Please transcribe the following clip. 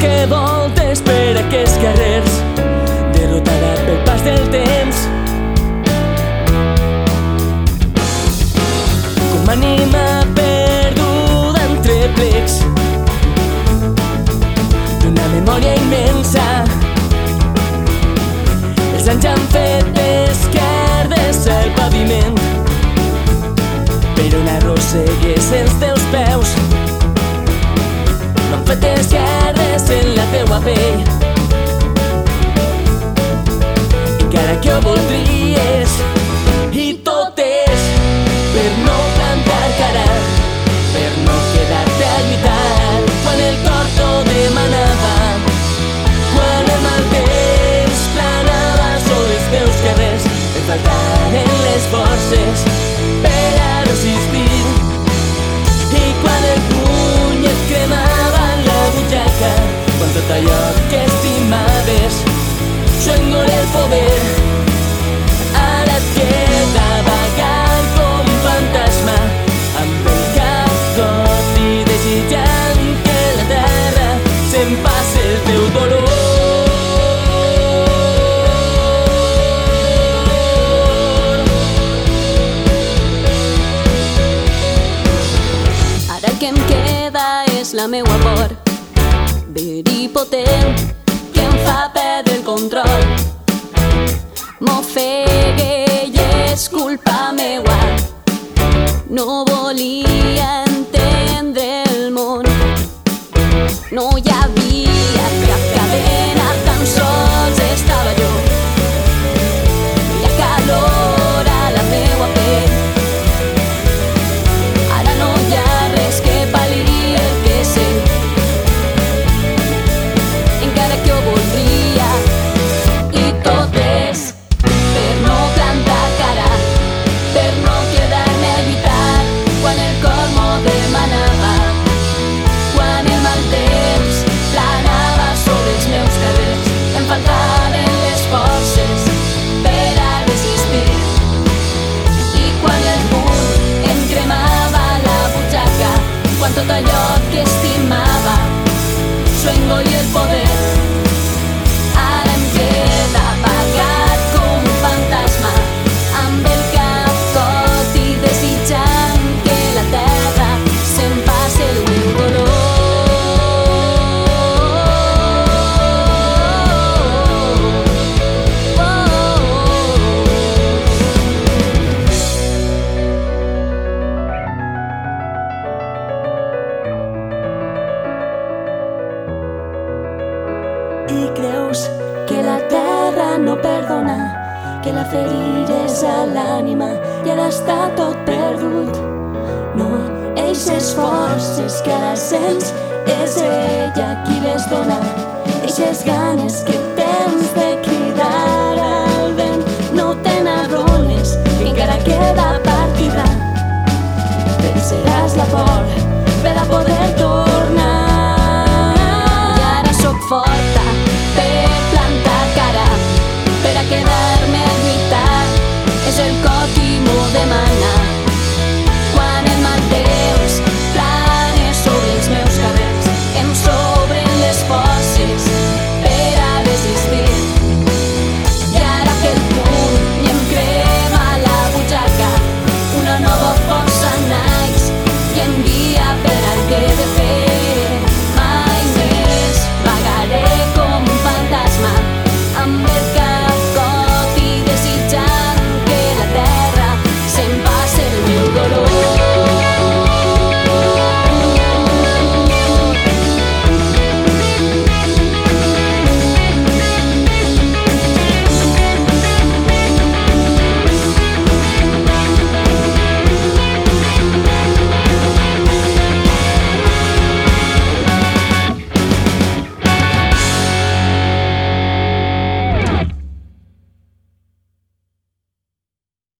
que voltes per aquests carrers, derrotada pel pas del temps. Com ànima perduda entre plecs d'una memòria immensa. Els anys han fet esquerdes al paviment per on arrossegues els teus peus no fet esquerdes en la teua pell encara que ho voldries poder ara et queda vagar com fantasma amb el cap tot i desitjant que la terra se'n passi el teu dolor. Ara que em queda és la meua por veripotent que em fa perdre el control m'ofegue i és culpa meua no volia entendre el món no hi havia quan tot allò que estimava s'ho engolia el poder i creus que la terra no perdona, que la ferires a l'ànima i ara està tot perdut. No, eixes forces que ara sents és ella qui les dona, eixes ganes que